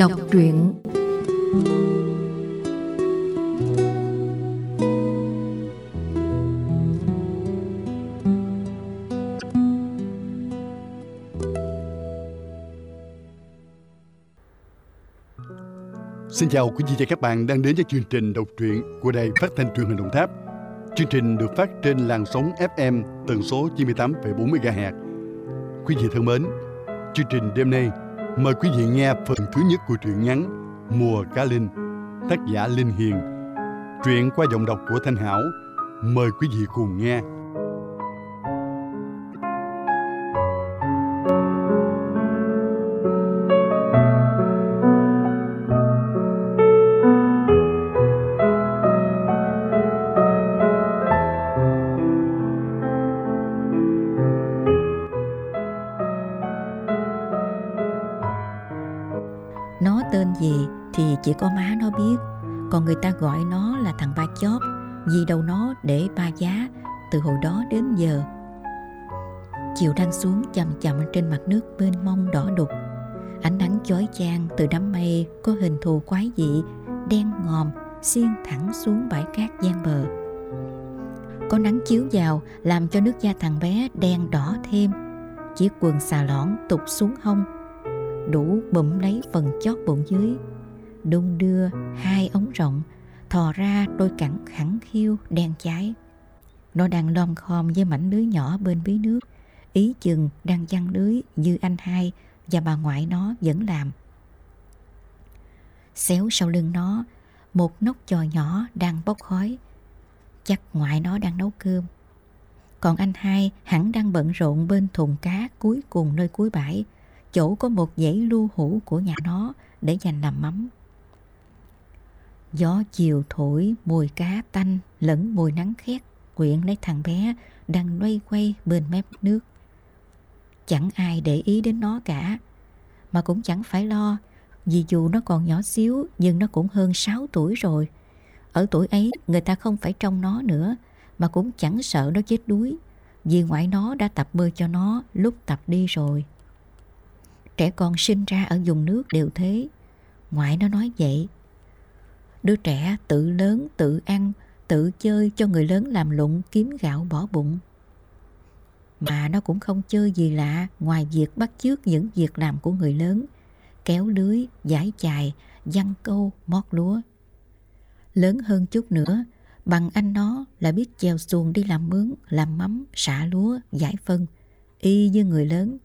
Đọc truyện Xin chào quý vị và các bạn đang đến với chương trình đọc truyện của Đài Phát thanh Truyền hình Đồng Tháp. Chương trình được phát trên làn sóng FM tần số 98,4 MHz. Quý vị thân mến, chương trình đêm nay mời quý vị nghe phần thứ nhất của truyện ngắn Mùa Cá Linh, tác giả Linh Hiền. Truyện qua giọng đọc của Thanh Hảo. Mời quý vị cùng nghe. Chỉ có má nó biết. Còn người ta gọi nó là thằng ba chóp, Vì đầu nó để ba giá Từ hồi đó đến giờ. Chiều đang xuống chậm chậm trên mặt nước bên mông đỏ đục. Ánh nắng chói chang từ đám mây Có hình thù quái dị, Đen ngòm, xiên thẳng xuống bãi cát gian bờ. Có nắng chiếu vào, Làm cho nước da thằng bé đen đỏ thêm. Chiếc quần xà lõn tụt xuống hông, đủ bụm lấy phần chót bụng dưới đung đưa hai ống rộng, thò ra đôi cẳng khẳng khiu đen cháy. Nó đang lom khom với mảnh lưới nhỏ bên bí nước. Ý chừng đang giăng lưới như anh hai và bà ngoại nó vẫn làm. Xéo sau lưng nó, một nóc chò nhỏ đang bốc khói. Chắc ngoại nó đang nấu cơm. Còn anh hai hẳn đang bận rộn bên thùng cá cuối cùng nơi cuối bãi. Chỗ có một dãy lưu hũ của nhà nó để dành làm mắm. Gió chiều thổi mùi cá tanh lẫn mùi nắng khét quyện lấy thằng bé đang loay quay bên mép nước. Chẳng ai để ý đến nó cả, mà cũng chẳng phải lo vì dù nó còn nhỏ xíu nhưng nó cũng hơn 6 tuổi rồi. Ở tuổi ấy người ta không phải trông nó nữa mà cũng chẳng sợ nó chết đuối vì ngoại nó đã tập bơi cho nó lúc tập đi rồi. Trẻ con sinh ra ở vùng nước đều thế Ngoại nó nói vậy Đứa trẻ tự lớn tự ăn Tự chơi cho người lớn làm lụng kiếm gạo bỏ bụng. Mà nó cũng không chơi gì lạ Ngoài việc bắt chước những việc làm của người lớn Kéo lưới, giải chài, giăng câu, mót lúa. Lớn hơn chút nữa Bằng anh nó là biết chèo xuồng đi làm mướn Làm mắm, xả lúa, giải phân Y như người lớn.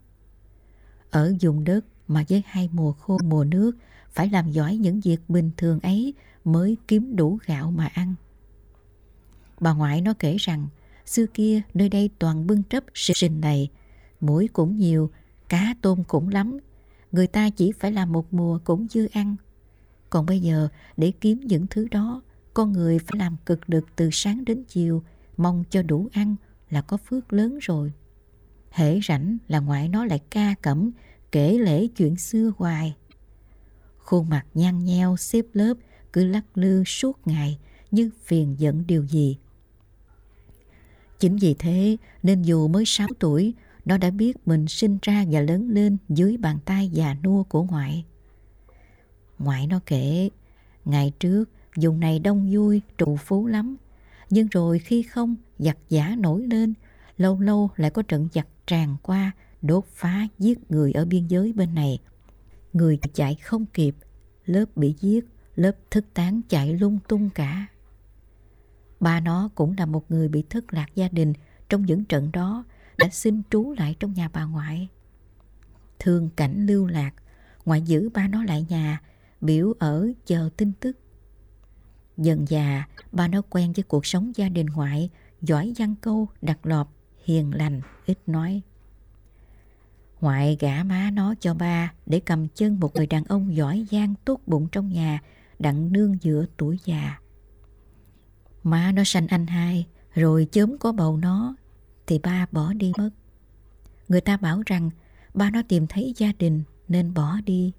Ở vùng đất mà với hai mùa khô mùa nước phải làm giỏi những việc bình thường ấy mới kiếm đủ gạo mà ăn. Bà ngoại nó kể rằng xưa kia nơi đây toàn bưng trấp sình này, muối cũng nhiều, cá tôm cũng lắm. Người ta chỉ phải làm một mùa cũng dư ăn. Còn bây giờ để kiếm những thứ đó, con người phải làm cực lực từ sáng đến chiều, mong cho đủ ăn là có phước lớn rồi. Hễ rảnh là ngoại nó lại ca cẩm, kể lễ chuyện xưa hoài. Khuôn mặt nhăn nheo xếp lớp cứ lắc lư suốt ngày như phiền giận điều gì. Chính vì thế nên dù mới 6 tuổi, nó đã biết mình sinh ra và lớn lên dưới bàn tay già nua của ngoại. Ngoại nó kể, ngày trước vùng này đông vui, trụ phú lắm. Nhưng rồi khi không, giặc giả nổi lên, lâu lâu lại có trận giặc tràn qua, đốt phá giết người ở biên giới bên này. Người chạy không kịp, lớp bị giết, lớp thức tán chạy lung tung cả. Ba nó cũng là một người bị thất lạc gia đình trong những trận đó đã xin trú lại trong nhà bà ngoại. Thương cảnh lưu lạc, ngoại giữ ba nó lại nhà, biểu ở chờ tin tức. Dần già, ba nó quen với cuộc sống gia đình ngoại, giỏi văn câu, đặt lọp, hiền lành, ít nói. Ngoại gả má nó cho ba để cầm chân một người đàn ông giỏi giang tốt bụng trong nhà, đặng nương giữa tuổi già. Má nó sanh anh hai, rồi chớm có bầu nó, thì ba bỏ đi mất. Người ta bảo rằng ba nó tìm thấy gia đình nên bỏ đi.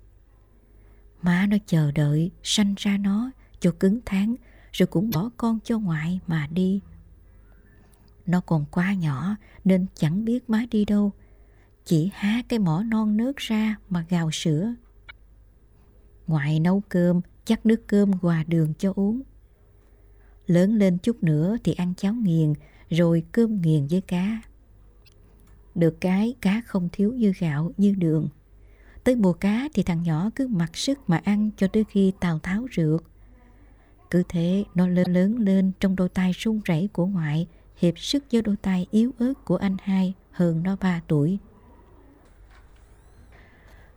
Má nó chờ đợi sanh ra nó cho cứng tháng rồi cũng bỏ con cho ngoại mà đi. Nó còn quá nhỏ nên chẳng biết má đi đâu chỉ há cái mỏ non nớt ra mà gào sữa. Ngoại nấu cơm, chắc nước cơm hòa đường cho uống. Lớn lên chút nữa thì ăn cháo nghiền, rồi cơm nghiền với cá. Được cái cá không thiếu như gạo, như đường. Tới mùa cá thì thằng nhỏ cứ mặc sức mà ăn cho tới khi Tào Tháo rượt. Cứ thế nó lớn lớn lên trong đôi tay run rẩy của ngoại, hiệp sức với đôi tay yếu ớt của anh hai hơn nó ba tuổi.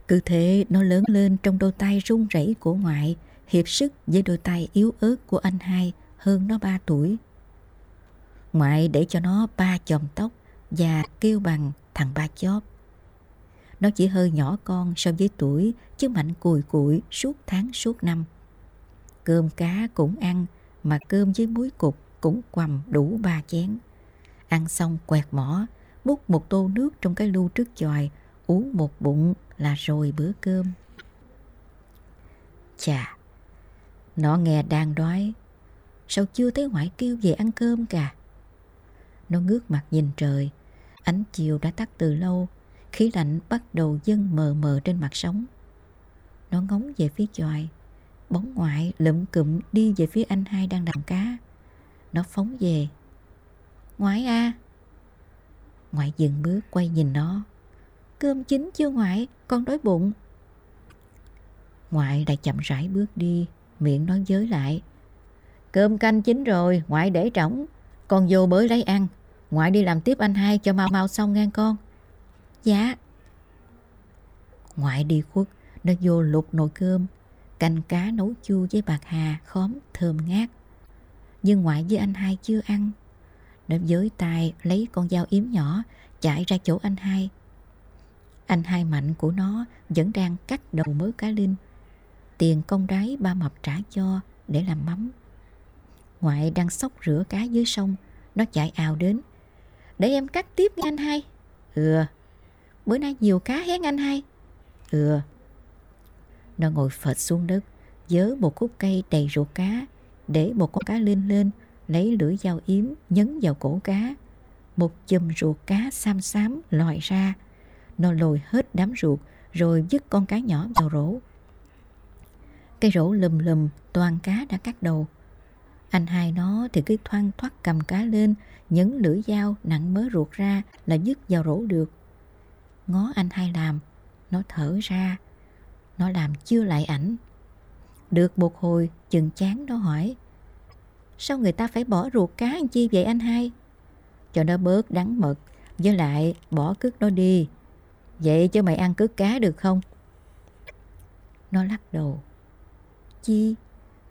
Cứ thế nó lớn lên trong đôi tay run rẩy của ngoại, hiệp sức với đôi tay yếu ớt của anh hai hơn nó ba tuổi. Ngoại để cho nó ba chòm tóc và kêu bằng thằng ba chóp. Nó chỉ hơi nhỏ con so với tuổi chứ mạnh cùi cụi suốt tháng suốt năm. Cơm cá cũng ăn mà cơm với muối cục cũng quầm đủ ba chén. Ăn xong quẹt mỏ, múc một tô nước trong cái lu trước chòi, uống một bụng là rồi bữa cơm. Chà, nó nghe đang đói, sao chưa thấy ngoại kêu về ăn cơm cả. Nó ngước mặt nhìn trời, ánh chiều đã tắt từ lâu, khí lạnh bắt đầu dâng mờ mờ trên mặt sóng. Nó ngóng về phía chòi, bóng ngoại lụm cụm đi về phía anh hai đang đằng cá. Nó phóng về. Ngoại à! Ngoại dừng bước quay nhìn nó. Cơm chín chưa ngoại, con đói bụng. Ngoại đã chậm rãi bước đi, miệng nói giới lại. Cơm canh chín rồi, ngoại để trống. Con vô bới lấy ăn. Ngoại đi làm tiếp anh hai cho mau mau xong ngang con. Dạ. Ngoại đi khuất, nó vô lục nồi cơm, canh cá nấu chua với bạc hà, khóm, thơm ngát. Nhưng ngoại với anh hai chưa ăn. Nó giới tay lấy con dao yếm nhỏ, chạy ra chỗ anh hai. Anh hai mạnh của nó vẫn đang cắt đầu mớ cá linh. Tiền công gái ba mập trả cho để làm mắm. Ngoại đang xóc rửa cá dưới sông, nó chạy ào đến. Để em cắt tiếp nha anh hai. Ừ, bữa nay nhiều cá hén anh hai. Ừ. Nó ngồi phệt xuống đất, dớ một khúc cây đầy ruột cá, để một con cá lên lên, lấy lưỡi dao yếm nhấn vào cổ cá. Một chùm ruột cá xám xám lòi ra. Nó lồi hết đám ruột rồi dứt con cá nhỏ vào rổ. Cây rổ lùm lùm toàn cá đã cắt đầu. Anh hai nó thì cứ thoang thoát cầm cá lên, nhấn lưỡi dao nặng mớ ruột ra là dứt vào rổ được. Ngó anh hai làm, nó thở ra, nó làm chưa lại ảnh. Được một hồi, chừng chán nó hỏi, Sao người ta phải bỏ ruột cá ăn chi vậy anh hai? Cho nó bớt đắng mật, với lại bỏ cước nó đi. Vậy cho mày ăn cước cá được không? Nó lắc đầu. Chi?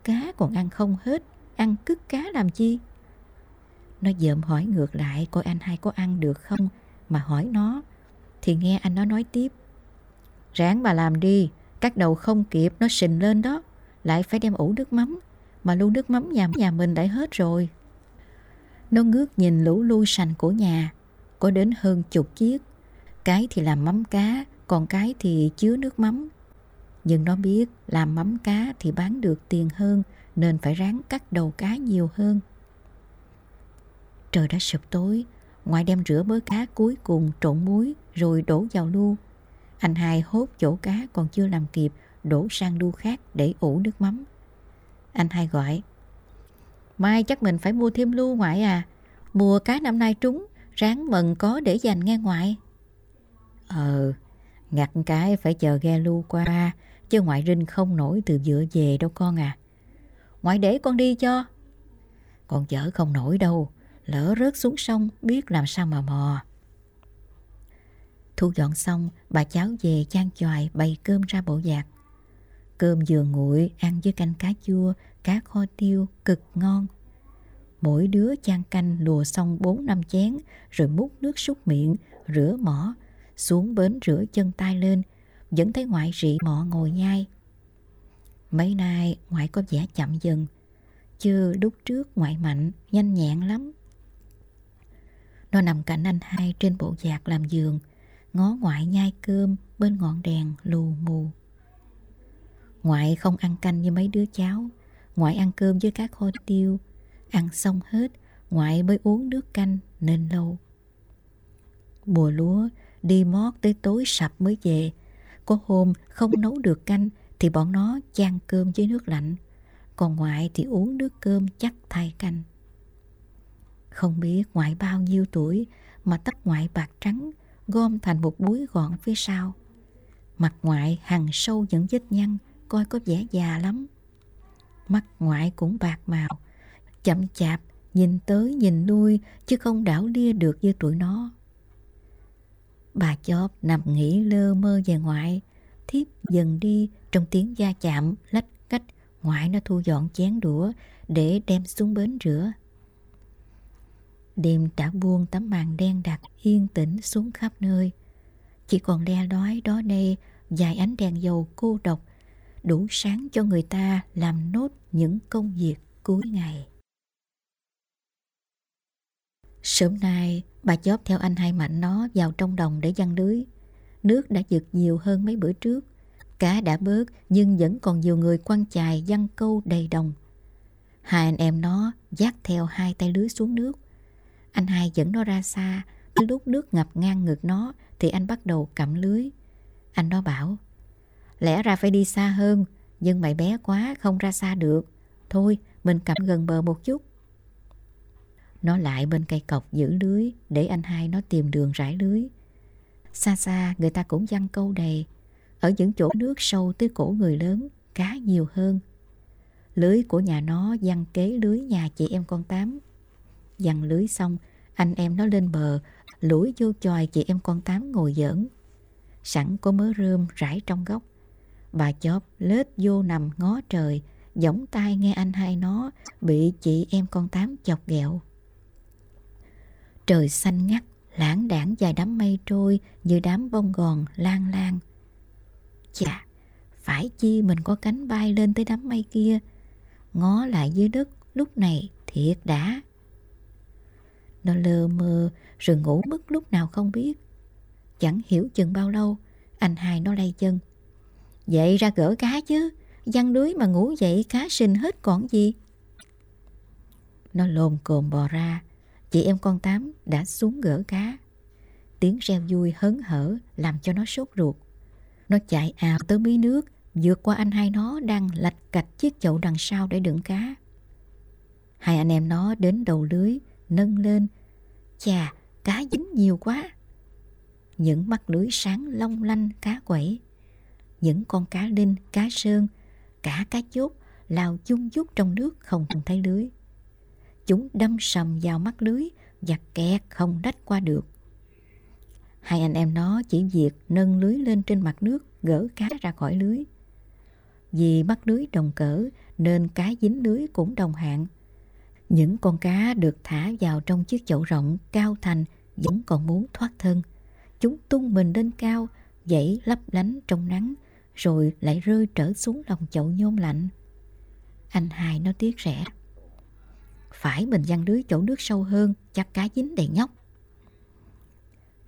Cá còn ăn không hết, ăn cứt cá làm chi? Nó dợm hỏi ngược lại coi anh hai có ăn được không mà hỏi nó. Thì nghe anh nó nói tiếp. Ráng bà làm đi, cắt đầu không kịp nó sình lên đó. Lại phải đem ủ nước mắm mà lu nước mắm nhà nhà mình đã hết rồi. Nó ngước nhìn lũ lu sành của nhà, có đến hơn chục chiếc. Cái thì làm mắm cá, còn cái thì chứa nước mắm. Nhưng nó biết làm mắm cá thì bán được tiền hơn nên phải ráng cắt đầu cá nhiều hơn. Trời đã sụp tối, ngoại đem rửa bớ cá cuối cùng trộn muối rồi đổ vào lu. Anh hai hốt chỗ cá còn chưa làm kịp đổ sang lu khác để ủ nước mắm. Anh hai gọi Mai chắc mình phải mua thêm lu ngoại à Mùa cá năm nay trúng Ráng mần có để dành nghe ngoại Ờ Ngặt cái phải chờ ghe lu qua Chứ ngoại rinh không nổi từ dựa về đâu con à. Ngoại để con đi cho. Con chở không nổi đâu. Lỡ rớt xuống sông Biết làm sao mà mò. Thu dọn xong Bà cháu về chan choài bày cơm ra bộ giạc Cơm vừa nguội ăn với canh cá chua, cá kho tiêu cực ngon. Mỗi đứa chan canh lùa xong 4 năm chén rồi múc nước súc miệng, rửa mỏ, xuống bến rửa chân tay lên, vẫn thấy ngoại rị mọ ngồi nhai. Mấy nay ngoại có vẻ chậm dần, chứ lúc trước ngoại mạnh, nhanh nhẹn lắm. Nó nằm cạnh anh hai trên bộ giạc làm giường, ngó ngoại nhai cơm bên ngọn đèn lù mù. Ngoại không ăn canh như mấy đứa cháu Ngoại ăn cơm với các kho tiêu Ăn xong hết Ngoại mới uống nước canh nên lâu Mùa lúa Đi mót tới tối sập mới về có hôm không nấu được canh thì bọn nó chan cơm với nước lạnh, còn ngoại thì uống nước cơm chắc thay canh. Không biết ngoại bao nhiêu tuổi mà tóc ngoại bạc trắng gom thành một búi gọn phía sau. Mặt ngoại hằn sâu những vết nhăn, coi có vẻ già lắm. Mắt ngoại cũng bạc màu, chậm chạp, nhìn tới nhìn lui chứ không đảo lia được như tuổi nó. Bà chóp nằm nghỉ lơ mơ về ngoại, thiếp dần đi trong tiếng da chạm lách cách ngoại nó thu dọn chén đũa để đem xuống bến rửa. Đêm đã buông tấm màn đen đặc yên tĩnh xuống khắp nơi. Chỉ còn le đói đó đây vài ánh đèn dầu cô độc đủ sáng cho người ta làm nốt những công việc cuối ngày. Sớm nay, bà chóp theo anh hai mạnh nó vào trong đồng để giăng lưới. Nước đã giật nhiều hơn mấy bữa trước. Cá đã bớt nhưng vẫn còn nhiều người quăng chài giăng câu đầy đồng. Hai anh em nó dắt theo hai tay lưới xuống nước. Anh hai dẫn nó ra xa, lúc nước ngập ngang ngực nó thì anh bắt đầu cầm lưới. Anh nó bảo, lẽ ra phải đi xa hơn, nhưng mày bé quá không ra xa được. Thôi, mình cầm gần bờ một chút. Nó lại bên cây cọc giữ lưới để anh hai nó tìm đường rải lưới. Xa xa người ta cũng văng câu đầy. Ở những chỗ nước sâu tới cổ người lớn, cá nhiều hơn. Lưới của nhà nó văng kế lưới nhà chị em con Tám. Văng lưới xong, anh em nó lên bờ, lũi vô chòi chị em con Tám ngồi giỡn. Sẵn có mớ rơm rải trong góc. Bà chóp lết vô nằm ngó trời, giỏng tai nghe anh hai nó bị chị em con Tám chọc ghẹo. Trời xanh ngắt, lãng đảng dài đám mây trôi như đám bông gòn lan lan. Chà, phải chi mình có cánh bay lên tới đám mây kia, ngó lại dưới đất lúc này thiệt đã. Nó lơ mơ rồi ngủ mất lúc nào không biết. Chẳng hiểu chừng bao lâu, anh hai nó lay chân. Dậy ra gỡ cá chứ, văn đuối mà ngủ dậy cá sinh hết còn gì. Nó lồm cồm bò ra, chị em con Tám đã xuống gỡ cá. Tiếng reo vui hớn hở làm cho nó sốt ruột. Nó chạy ào tới mí nước, vượt qua anh hai nó đang lạch cạch chiếc chậu đằng sau để đựng cá. Hai anh em nó đến đầu lưới, nâng lên. Chà, cá dính nhiều quá. Những mắt lưới sáng long lanh cá quẩy. Những con cá linh, cá sơn, cả cá chốt lao chung chút trong nước không thấy lưới. Chúng đâm sầm vào mắt lưới và kẹt không đách qua được. Hai anh em nó chỉ việc nâng lưới lên trên mặt nước gỡ cá ra khỏi lưới. Vì bắt lưới đồng cỡ nên cá dính lưới cũng đồng hạng. Những con cá được thả vào trong chiếc chậu rộng cao thành vẫn còn muốn thoát thân. Chúng tung mình lên cao, dãy lấp lánh trong nắng, rồi lại rơi trở xuống lòng chậu nhôm lạnh. Anh hai nó tiếc rẻ. Phải mình văng lưới chỗ nước sâu hơn, chắc cá dính đầy nhóc.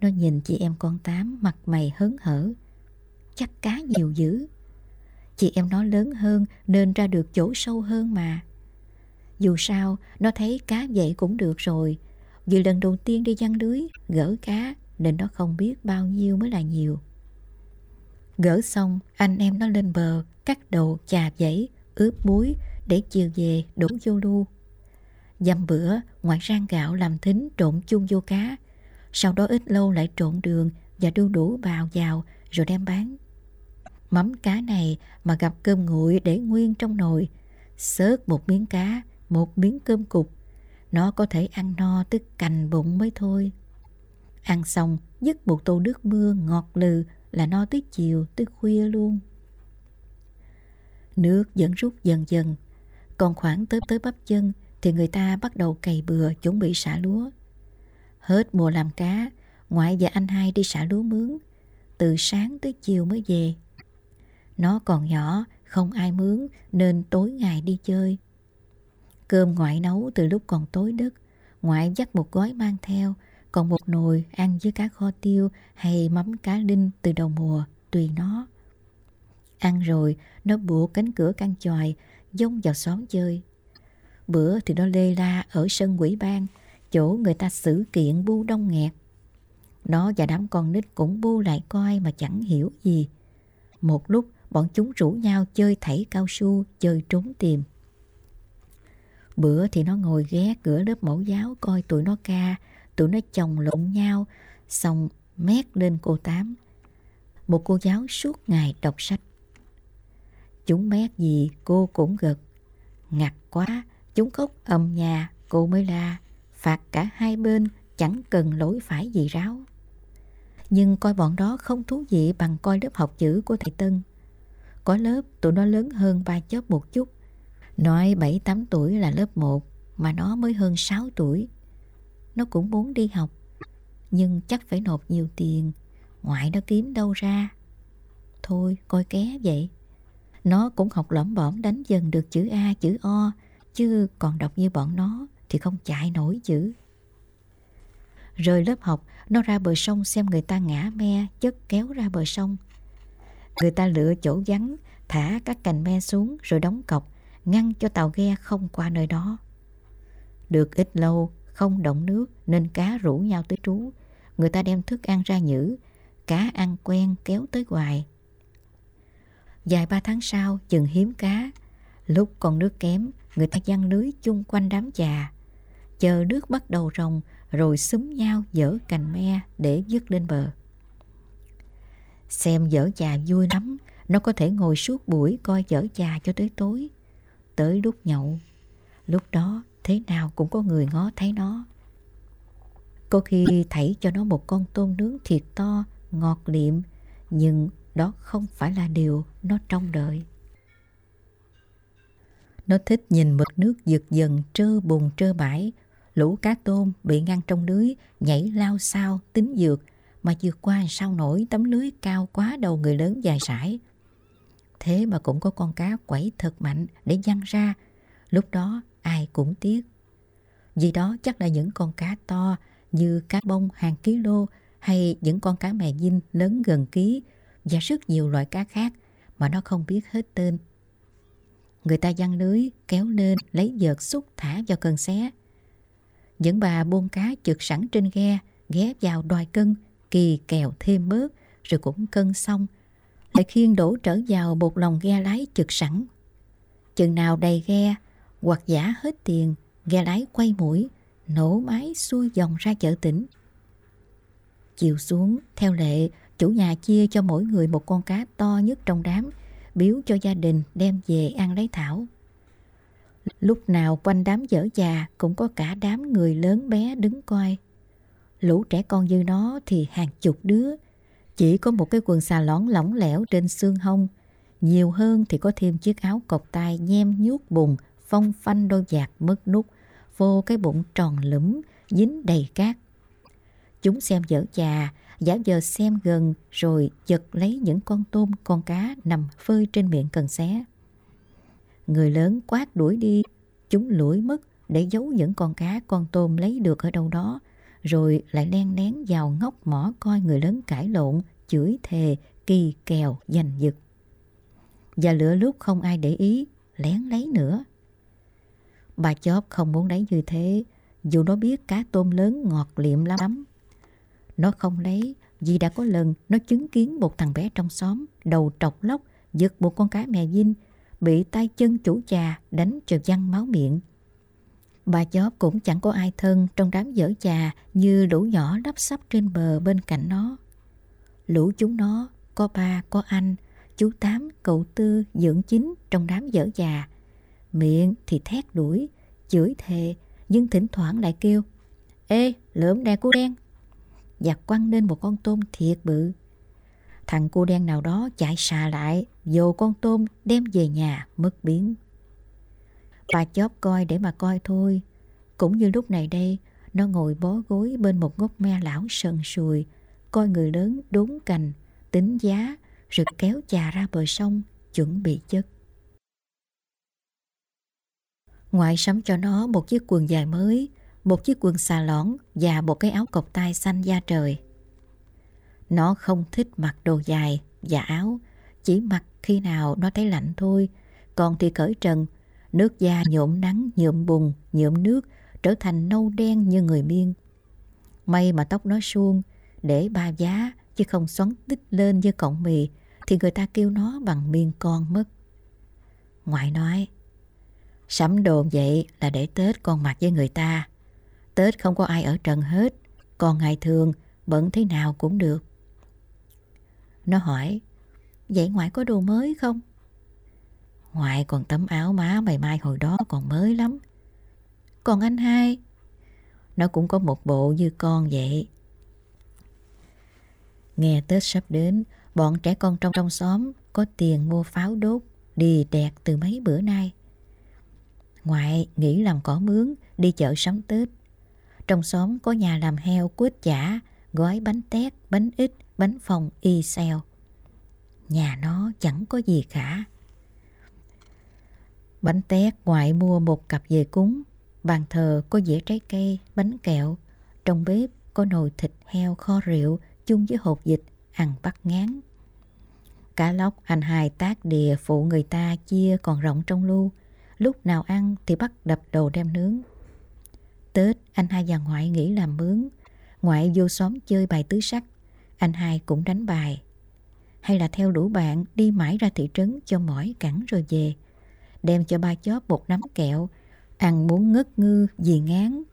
Nó nhìn chị em con Tám mặt mày hớn hở. Chắc cá nhiều dữ. Chị em nó lớn hơn nên ra được chỗ sâu hơn mà. Dù sao, nó thấy cá vậy cũng được rồi. Vì lần đầu tiên đi văng lưới, gỡ cá nên nó không biết bao nhiêu mới là nhiều. Gỡ xong, anh em nó lên bờ, cắt đầu, chà giấy, ướp muối để chiều về đổ vô lu. Dăm bữa, ngoại rang gạo làm thính trộn chung vô cá. Sau đó ít lâu lại trộn đường và đu đủ bào vào rồi đem bán. Mắm cá này mà gặp cơm nguội để nguyên trong nồi, xớt một miếng cá, một miếng cơm cục. Nó có thể ăn no tức cành bụng mới thôi. Ăn xong, dứt một tô nước mưa ngọt lừ là no tới chiều, tới khuya luôn. Nước vẫn rút dần dần, còn khoảng tới tới bắp chân thì người ta bắt đầu cày bừa chuẩn bị xả lúa. Hết mùa làm cá, ngoại và anh hai đi xả lúa mướn, từ sáng tới chiều mới về. Nó còn nhỏ, không ai mướn nên tối ngày đi chơi. Cơm ngoại nấu từ lúc còn tối đất, ngoại dắt một gói mang theo, còn một nồi ăn với cá kho tiêu hay mắm cá linh từ đầu mùa, tùy nó. Ăn rồi, nó buộc cánh cửa căn tròi, dông vào xóm chơi. Bữa thì nó lê la ở sân quỷ ban, chỗ người ta xử kiện bu đông nghẹt. Nó và đám con nít cũng bu lại coi mà chẳng hiểu gì. Một lúc bọn chúng rủ nhau chơi thảy cao su, chơi trốn tìm. Bữa thì nó ngồi ghé cửa lớp mẫu giáo coi tụi nó ca, tụi nó chồng lộn nhau, xong mét lên cô Tám. Một cô giáo suốt ngày đọc sách. Chúng mét gì cô cũng gật. Ngặt quá, chúng khóc ầm nhà, cô mới la. Phạt cả hai bên, chẳng cần lỗi phải gì ráo. Nhưng coi bọn đó không thú vị bằng coi lớp học chữ của thầy Tân. Có lớp tụi nó lớn hơn ba chớp một chút. Nói 7-8 tuổi là lớp 1 mà nó mới hơn 6 tuổi. Nó cũng muốn đi học, nhưng chắc phải nộp nhiều tiền, ngoại nó kiếm đâu ra. Thôi, coi ké vậy. Nó cũng học lõm bõm đánh dần được chữ A, chữ O, chứ còn đọc như bọn nó thì không chạy nổi dữ. Rời lớp học, nó ra bờ sông xem người ta ngã me, chất kéo ra bờ sông. Người ta lựa chỗ vắng, thả các cành me xuống rồi đóng cọc, ngăn cho tàu ghe không qua nơi đó. Được ít lâu, không động nước nên cá rủ nhau tới trú. Người ta đem thức ăn ra nhử, cá ăn quen kéo tới hoài. Dài ba tháng sau, chừng hiếm cá. Lúc còn nước kém, người ta giăng lưới chung quanh đám chà Chờ nước bắt đầu rồng, rồi xúm nhau dỡ cành me để dứt lên bờ. Xem dở trà vui lắm, nó có thể ngồi suốt buổi coi dở trà cho tới tối. Tới lúc nhậu, lúc đó thế nào cũng có người ngó thấy nó. Có khi thảy cho nó một con tôm nướng thiệt to, ngọt liệm, nhưng đó không phải là điều nó trông đợi. Nó thích nhìn mực nước giật dần trơ bùn trơ bãi, lũ cá tôm bị ngăn trong lưới, nhảy lao sao, tính dược, mà vượt qua sao nổi tấm lưới cao quá đầu người lớn dài sải. Thế mà cũng có con cá quẩy thật mạnh để văng ra, lúc đó ai cũng tiếc. Vì đó chắc là những con cá to như cá bông hàng ký-lô hay những con cá mè dinh lớn gần ký và rất nhiều loại cá khác mà nó không biết hết tên. Người ta giăng lưới, kéo lên, lấy vợt xúc thả vào cần xé. Những bà buôn cá chực sẵn trên ghe, ghé vào đòi cân, kỳ kèo thêm bớt, rồi cũng cân xong. Lại khiên đổ trở vào một lòng ghe lái chực sẵn. Chừng nào đầy ghe, hoặc giả hết tiền, ghe lái quay mũi, nổ máy xuôi dòng ra chợ tỉnh. Chiều xuống, theo lệ, chủ nhà chia cho mỗi người một con cá to nhất trong đám, biếu cho gia đình đem về ăn lấy thảo. Lúc nào quanh đám dở già cũng có cả đám người lớn bé đứng coi. Lũ trẻ con như nó thì hàng chục đứa, chỉ có một cái quần xà lõn lỏng lẻo trên xương hông, nhiều hơn thì có thêm chiếc áo cộc tay nhem nhuốc bùn, phong phanh đôi giạc mất nút, vô cái bụng tròn lửm, dính đầy cát. Chúng xem dở già, giả giờ xem gần rồi giật lấy những con tôm, con cá nằm phơi trên miệng cần xé. Người lớn quát đuổi đi, chúng lủi mất để giấu những con cá, con tôm lấy được ở đâu đó, rồi lại len lén vào ngóc mỏ coi người lớn cãi lộn, chửi thề, kỳ kèo, giành giật. Và lửa lúc không ai để ý, lén lấy nữa. Bà chóp không muốn lấy như thế, dù nó biết cá tôm lớn ngọt liệm lắm. Nó không lấy vì đã có lần nó chứng kiến một thằng bé trong xóm đầu trọc lóc giật một con cá mè dinh bị tay chân chủ trà đánh cho văng máu miệng. Bà chóp cũng chẳng có ai thân trong đám dở trà như lũ nhỏ đắp sắp trên bờ bên cạnh nó. Lũ chúng nó có ba, có anh, chú Tám, cậu Tư, dưỡng chính trong đám dở già. Miệng thì thét đuổi, chửi thề, nhưng thỉnh thoảng lại kêu Ê, lượm đè cu đen. Và quăng lên một con tôm thiệt bự. Thằng cô đen nào đó chạy xà lại, dồ con tôm đem về nhà mất biến. Bà chóp coi để mà coi thôi. Cũng như lúc này đây, nó ngồi bó gối bên một gốc me lão sần sùi, coi người lớn đốn cành, tính giá, rồi kéo chà ra bờ sông, chuẩn bị chất. Ngoại sắm cho nó một chiếc quần dài mới, một chiếc quần xà lõn và một cái áo cộc tay xanh da trời. Nó không thích mặc đồ dài và áo, chỉ mặc khi nào nó thấy lạnh thôi, còn thì cởi trần, nước da nhuộm nắng, nhuộm bùn, nhuộm nước, trở thành nâu đen như người miên. May mà tóc nó suông, để ba giá chứ không xoắn tích lên như cọng mì thì người ta kêu nó bằng miên con mất. Ngoại nói, sắm đồ vậy là để Tết con mặc với người ta. Tết không có ai ở trần hết, còn ngày thường bận thế nào cũng được. Nó hỏi, vậy ngoại có đồ mới không? Ngoại còn tấm áo má mày mai hồi đó còn mới lắm. Còn anh hai, nó cũng có một bộ như con vậy. Nghe Tết sắp đến, bọn trẻ con trong trong xóm có tiền mua pháo đốt, đi đẹp từ mấy bữa nay. Ngoại nghĩ làm cỏ mướn, đi chợ sắm Tết. Trong xóm có nhà làm heo quết chả, gói bánh tét, bánh ít, bánh phòng y xeo. Nhà nó chẳng có gì cả. Bánh tét ngoại mua một cặp về cúng, bàn thờ có dĩa trái cây, bánh kẹo, trong bếp có nồi thịt heo kho rượu chung với hộp dịch ăn bắt ngán. Cá lóc anh hai tác đìa phụ người ta chia còn rộng trong lu, lúc nào ăn thì bắt đập đồ đem nướng. Tết anh hai và ngoại nghỉ làm mướn, ngoại vô xóm chơi bài tứ sắc, anh hai cũng đánh bài. Hay là theo đủ bạn đi mãi ra thị trấn cho mỏi cẳng rồi về, đem cho ba chóp một nắm kẹo, ăn muốn ngất ngư vì ngán.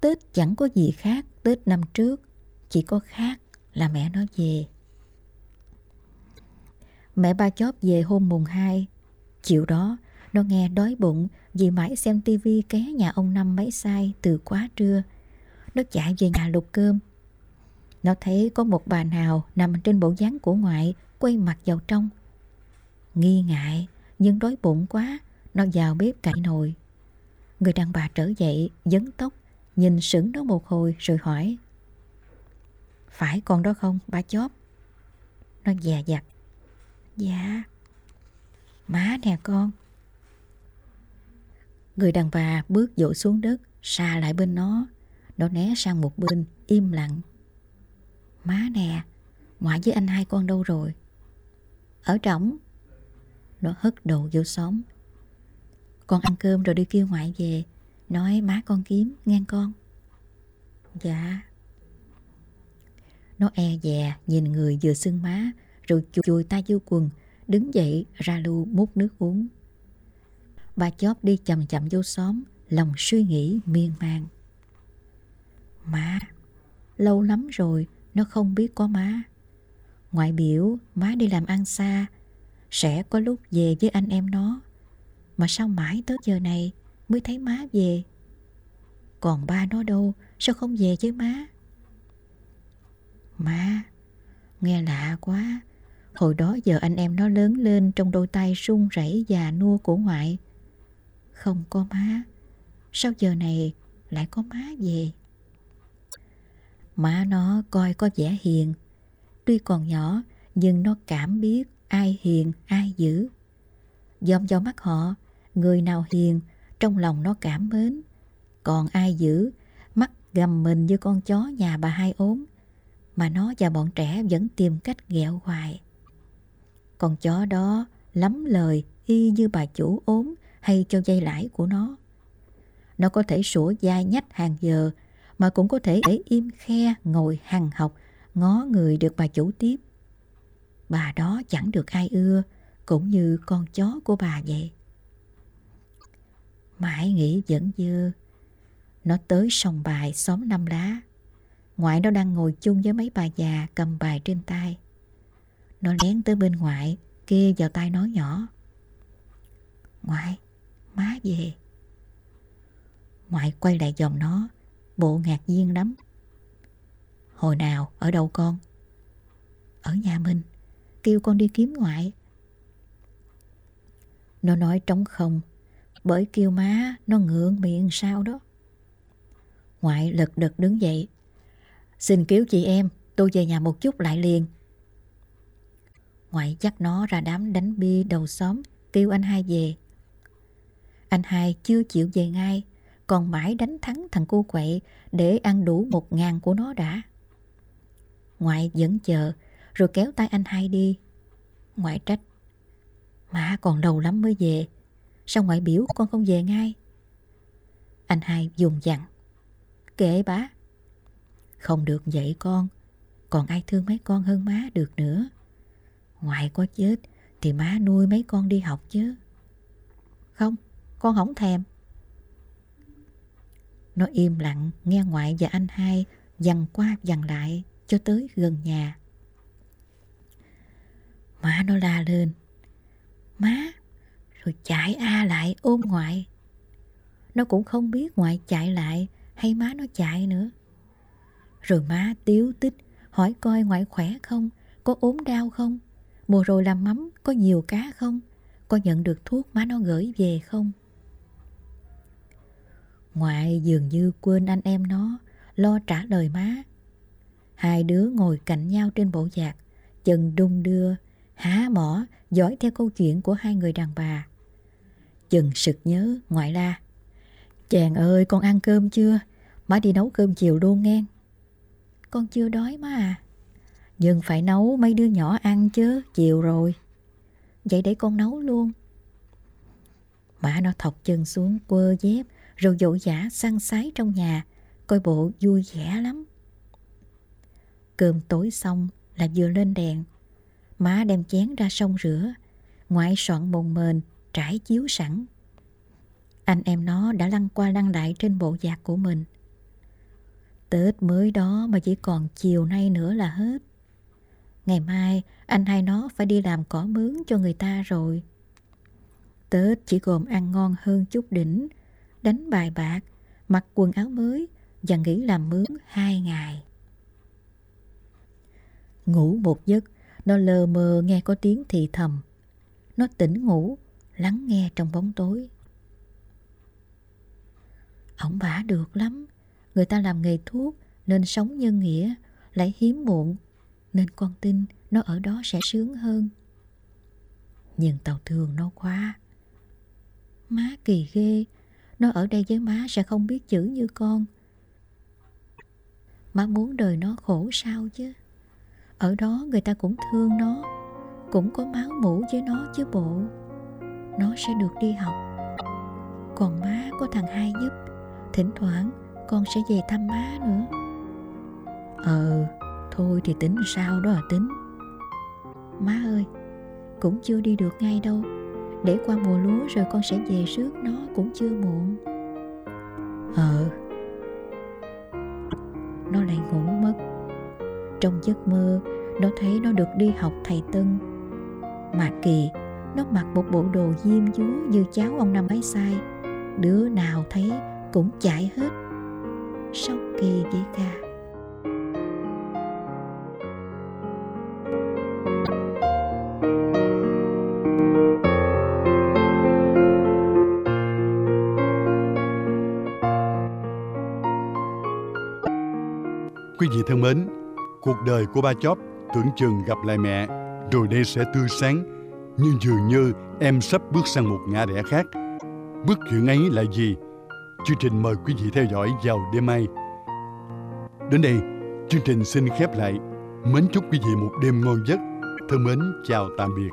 Tết chẳng có gì khác Tết năm trước, chỉ có khác là mẹ nó về. Mẹ ba chóp về hôm mùng 2. Chiều đó, nó nghe đói bụng vì mãi xem tivi ké nhà ông Năm mấy sai từ quá trưa. Nó chạy về nhà lục cơm. Nó thấy có một bà nào nằm trên bộ dáng của ngoại quay mặt vào trong. Nghi ngại, nhưng đói bụng quá, nó vào bếp cậy nồi. Người đàn bà trở dậy, dấn tóc, nhìn sững nó một hồi rồi hỏi. Phải con đó không, bà chóp? Nó dè dặt. Dạ. Má nè con. Người đàn bà bước dội xuống đất, xa lại bên nó. Nó né sang một bên, im lặng. Má nè, ngoại với anh hai con đâu rồi? Ở trỏng. Nó hất đầu vô xóm. Con ăn cơm rồi đi kêu ngoại về. Nói má con kiếm, ngang con. Dạ. Nó e dè nhìn người vừa xưng má rồi chùi tay vô quần, đứng dậy ra lưu múc nước uống. Bà chóp đi chậm chậm vô xóm, lòng suy nghĩ miên man. Má, lâu lắm rồi nó không biết có má. Ngoại biểu má đi làm ăn xa, sẽ có lúc về với anh em nó. Mà sao mãi tới giờ này mới thấy má về? Còn ba nó đâu, sao không về với má? Má, nghe lạ quá. Hồi đó giờ anh em nó lớn lên trong đôi tay run rẩy già nua của ngoại. Không có má, sao giờ này lại có má về? Má nó coi có vẻ hiền, tuy còn nhỏ nhưng nó cảm biết ai hiền ai dữ. Dòm vào mắt họ, người nào hiền trong lòng nó cảm mến, còn ai dữ mắt gầm mình như con chó nhà bà hai ốm mà nó và bọn trẻ vẫn tìm cách ghẹo hoài. Con chó đó lắm lời y như bà chủ ốm hay cho dây lãi của nó. Nó có thể sủa dai nhách hàng giờ mà cũng có thể để im khe ngồi hằng học ngó người được bà chủ tiếp. Bà đó chẳng được ai ưa cũng như con chó của bà vậy. Mãi nghĩ vẫn dơ. Nó tới sòng bài xóm năm lá. Ngoại nó đang ngồi chung với mấy bà già cầm bài trên tay. Nó lén tới bên ngoại, kia vào tay nói nhỏ. Ngoại, má về. Ngoại quay lại dòng nó, bộ ngạc nhiên lắm. Hồi nào, ở đâu con? Ở nhà mình, kêu con đi kiếm ngoại. Nó nói trống không, bởi kêu má nó ngượng miệng sao đó. Ngoại lật đật đứng dậy. Xin cứu chị em, tôi về nhà một chút lại liền. Ngoại dắt nó ra đám đánh bi đầu xóm, kêu anh hai về. Anh hai chưa chịu về ngay, còn mãi đánh thắng thằng cô quậy để ăn đủ một ngàn của nó đã. Ngoại vẫn chờ, rồi kéo tay anh hai đi. Ngoại trách. Má còn lâu lắm mới về, sao ngoại biểu con không về ngay? Anh hai dùng dặn. Kệ bá. Không được vậy con, còn ai thương mấy con hơn má được nữa. Ngoại có chết thì má nuôi mấy con đi học chứ. Không, con không thèm. Nó im lặng nghe ngoại và anh hai dằn qua dằn lại cho tới gần nhà. Má nó la lên. Má, rồi chạy A lại ôm ngoại. Nó cũng không biết ngoại chạy lại hay má nó chạy nữa. Rồi má tiếu tích hỏi coi ngoại khỏe không, có ốm đau không, mùa rồi làm mắm có nhiều cá không, có nhận được thuốc má nó gửi về không. Ngoại dường như quên anh em nó, lo trả lời má. Hai đứa ngồi cạnh nhau trên bộ giạc, chân đung đưa, há mỏ, dõi theo câu chuyện của hai người đàn bà. Chừng sực nhớ ngoại la. Chàng ơi con ăn cơm chưa? Má đi nấu cơm chiều luôn nghe. Con chưa đói má à. Nhưng phải nấu mấy đứa nhỏ ăn chứ, chiều rồi. Vậy để con nấu luôn. Má nó thọc chân xuống quơ dép rồi dỗ dã săn sái trong nhà, coi bộ vui vẻ lắm. Cơm tối xong là vừa lên đèn. Má đem chén ra sông rửa, ngoại soạn bồn mền, trải chiếu sẵn. Anh em nó đã lăn qua lăn lại trên bộ giạc của mình. Tết mới đó mà chỉ còn chiều nay nữa là hết. Ngày mai anh hai nó phải đi làm cỏ mướn cho người ta rồi. Tết chỉ gồm ăn ngon hơn chút đỉnh, đánh bài bạc, mặc quần áo mới và nghỉ làm mướn hai ngày. Ngủ một giấc, nó lờ mờ nghe có tiếng thì thầm. Nó tỉnh ngủ, lắng nghe trong bóng tối. Ông bả được lắm, người ta làm nghề thuốc nên sống nhân nghĩa, lại hiếm muộn, nên con tin nó ở đó sẽ sướng hơn. Nhưng tàu thường nó quá. Má kỳ ghê, nó ở đây với má sẽ không biết chữ như con. Má muốn đời nó khổ sao chứ. Ở đó người ta cũng thương nó, cũng có máu mũ với nó chứ bộ. Nó sẽ được đi học. Còn má có thằng hai giúp, thỉnh thoảng con sẽ về thăm má nữa. Ờ, thôi thì tính sao đó là tính. Má ơi, cũng chưa đi được ngay đâu để qua mùa lúa rồi con sẽ về rước nó cũng chưa muộn. Ờ. Nó lại ngủ mất. Trong giấc mơ, Nó thấy nó được đi học thầy Tân. Mà kỳ Nó mặc một bộ đồ diêm dúa Như cháu ông năm ấy sai. Đứa nào thấy cũng chạy hết. Sốc kỳ vậy cả thân mến, cuộc đời của ba chóp tưởng chừng gặp lại mẹ, rồi đây sẽ tươi sáng. Nhưng dường như em sắp bước sang một ngã rẽ khác. Bước chuyển ấy là gì? Chương trình mời quý vị theo dõi vào đêm mai. Đến đây, chương trình xin khép lại. Mến chúc quý vị một đêm ngon giấc. Thân mến, chào tạm biệt.